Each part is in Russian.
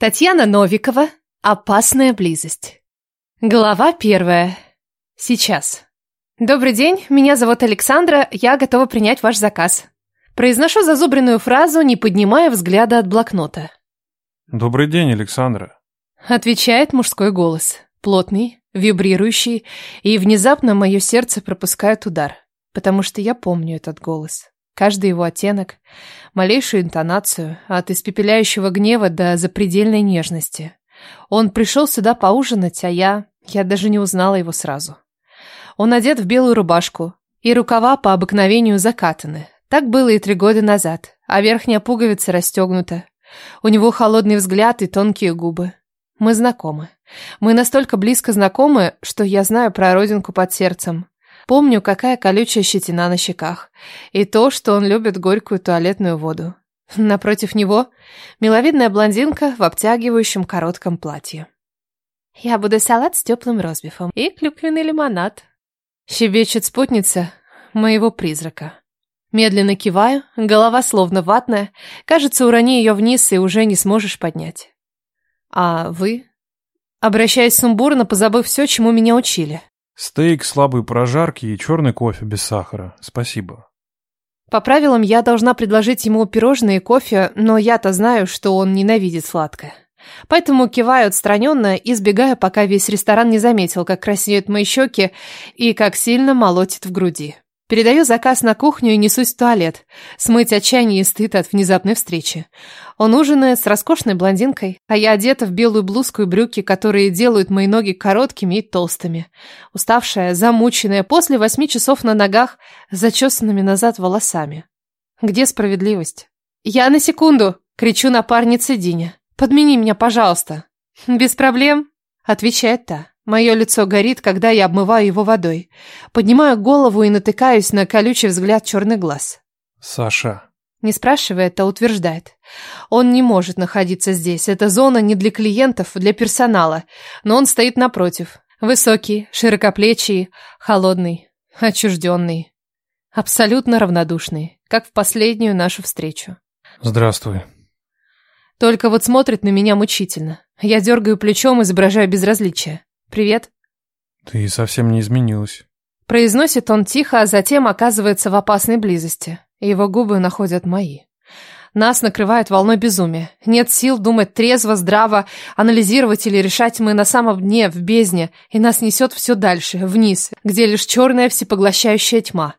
Татьяна Новикова. Опасная близость. Глава первая. Сейчас. Добрый день, меня зовут Александра, я готова принять ваш заказ. Произношу зазубренную фразу, не поднимая взгляда от блокнота. Добрый день, Александра. Отвечает мужской голос. Плотный, вибрирующий, и внезапно мое сердце пропускает удар, потому что я помню этот голос. Каждый его оттенок, малейшую интонацию, от испепеляющего гнева до запредельной нежности. Он пришел сюда поужинать, а я... Я даже не узнала его сразу. Он одет в белую рубашку, и рукава по обыкновению закатаны. Так было и три года назад, а верхняя пуговица расстегнута. У него холодный взгляд и тонкие губы. Мы знакомы. Мы настолько близко знакомы, что я знаю про родинку под сердцем. Помню, какая колючая щетина на щеках. И то, что он любит горькую туалетную воду. Напротив него миловидная блондинка в обтягивающем коротком платье. «Я буду салат с теплым розбифом и клюквенный лимонад», щебечет спутница моего призрака. Медленно киваю, голова словно ватная. Кажется, урони ее вниз и уже не сможешь поднять. «А вы?» Обращаясь сумбурно, позабыв все, чему меня учили. Стейк слабой прожарки и черный кофе без сахара. Спасибо. По правилам, я должна предложить ему пирожные и кофе, но я-то знаю, что он ненавидит сладкое. Поэтому киваю отстраненно и сбегаю, пока весь ресторан не заметил, как краснеют мои щеки и как сильно молотит в груди. Передаю заказ на кухню и несусь в туалет. Смыть отчаяние и стыд от внезапной встречи. Он ужинает с роскошной блондинкой, а я одета в белую блузку и брюки, которые делают мои ноги короткими и толстыми. Уставшая, замученная, после восьми часов на ногах, зачесанными назад волосами. Где справедливость? «Я на секунду!» — кричу напарнице Дине. «Подмени меня, пожалуйста!» «Без проблем!» — отвечает та. Мое лицо горит, когда я обмываю его водой. Поднимаю голову и натыкаюсь на колючий взгляд черный глаз. Саша. Не спрашивает, а утверждает. Он не может находиться здесь. Эта зона не для клиентов, для персонала. Но он стоит напротив. Высокий, широкоплечий, холодный, отчужденный. Абсолютно равнодушный, как в последнюю нашу встречу. Здравствуй. Только вот смотрит на меня мучительно. Я дергаю плечом, изображаю безразличие. «Привет». «Ты совсем не изменилась». Произносит он тихо, а затем оказывается в опасной близости. Его губы находят мои. Нас накрывает волной безумия. Нет сил думать трезво, здраво, анализировать или решать мы на самом дне, в бездне, и нас несет все дальше, вниз, где лишь черная всепоглощающая тьма.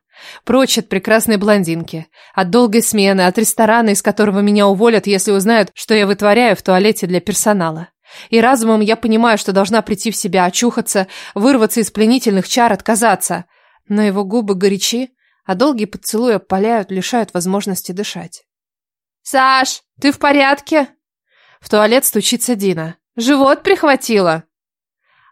Прочь от прекрасной блондинки, от долгой смены, от ресторана, из которого меня уволят, если узнают, что я вытворяю в туалете для персонала. И разумом я понимаю, что должна прийти в себя, очухаться, вырваться из пленительных чар, отказаться. Но его губы горячи, а долгие поцелуи опаляют, лишают возможности дышать. «Саш, ты в порядке?» В туалет стучится Дина. «Живот прихватило?»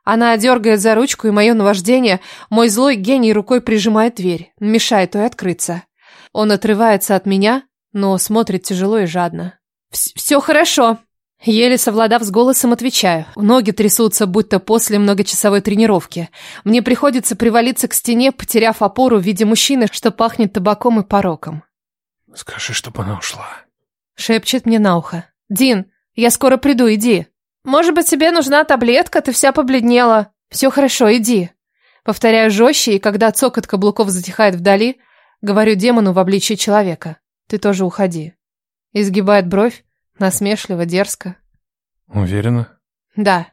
Она дергает за ручку, и мое наваждение, мой злой гений рукой прижимает дверь, мешает той открыться. Он отрывается от меня, но смотрит тяжело и жадно. «Все хорошо», Еле совладав с голосом, отвечаю. Ноги трясутся, будто после многочасовой тренировки. Мне приходится привалиться к стене, потеряв опору в виде мужчины, что пахнет табаком и пороком. «Скажи, чтобы она ушла», — шепчет мне на ухо. «Дин, я скоро приду, иди». «Может быть, тебе нужна таблетка? Ты вся побледнела». «Все хорошо, иди». Повторяю жестче, и когда цокот каблуков затихает вдали, говорю демону в обличии человека. «Ты тоже уходи». Изгибает бровь, Насмешливо, дерзко. Уверена? Да.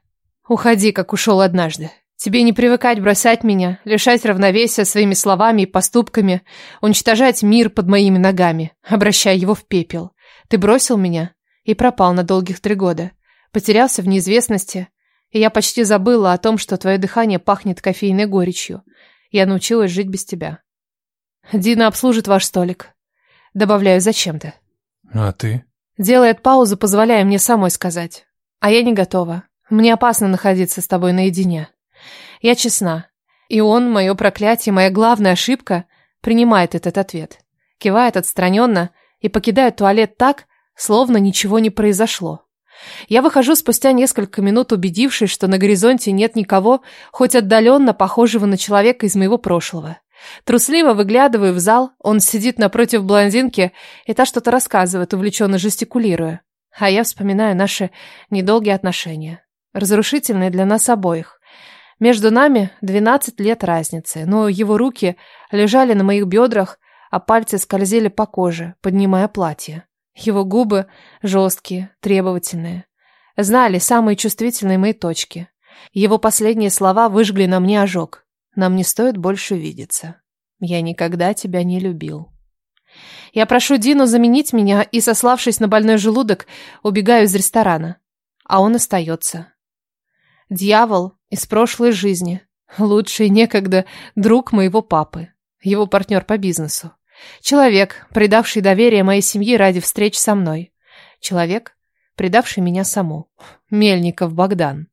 Уходи, как ушел однажды. Тебе не привыкать бросать меня, лишать равновесия своими словами и поступками, уничтожать мир под моими ногами, обращая его в пепел. Ты бросил меня и пропал на долгих три года. Потерялся в неизвестности, и я почти забыла о том, что твое дыхание пахнет кофейной горечью. Я научилась жить без тебя. Дина обслужит ваш столик. Добавляю зачем-то. А ты? Делает паузу, позволяя мне самой сказать. А я не готова. Мне опасно находиться с тобой наедине. Я честна. И он, мое проклятие, моя главная ошибка, принимает этот ответ. Кивает отстраненно и покидает туалет так, словно ничего не произошло. Я выхожу спустя несколько минут, убедившись, что на горизонте нет никого, хоть отдаленно похожего на человека из моего прошлого. Трусливо выглядываю в зал, он сидит напротив блондинки, и та что-то рассказывает, увлеченно жестикулируя. А я вспоминаю наши недолгие отношения, разрушительные для нас обоих. Между нами 12 лет разницы, но его руки лежали на моих бедрах, а пальцы скользили по коже, поднимая платье. Его губы жесткие, требовательные. Знали самые чувствительные мои точки. Его последние слова выжгли на мне ожог. Нам не стоит больше видеться. Я никогда тебя не любил. Я прошу Дину заменить меня и, сославшись на больной желудок, убегаю из ресторана. А он остается. Дьявол из прошлой жизни. Лучший некогда друг моего папы. Его партнер по бизнесу. Человек, предавший доверие моей семьи ради встреч со мной. Человек, предавший меня саму. Мельников Богдан.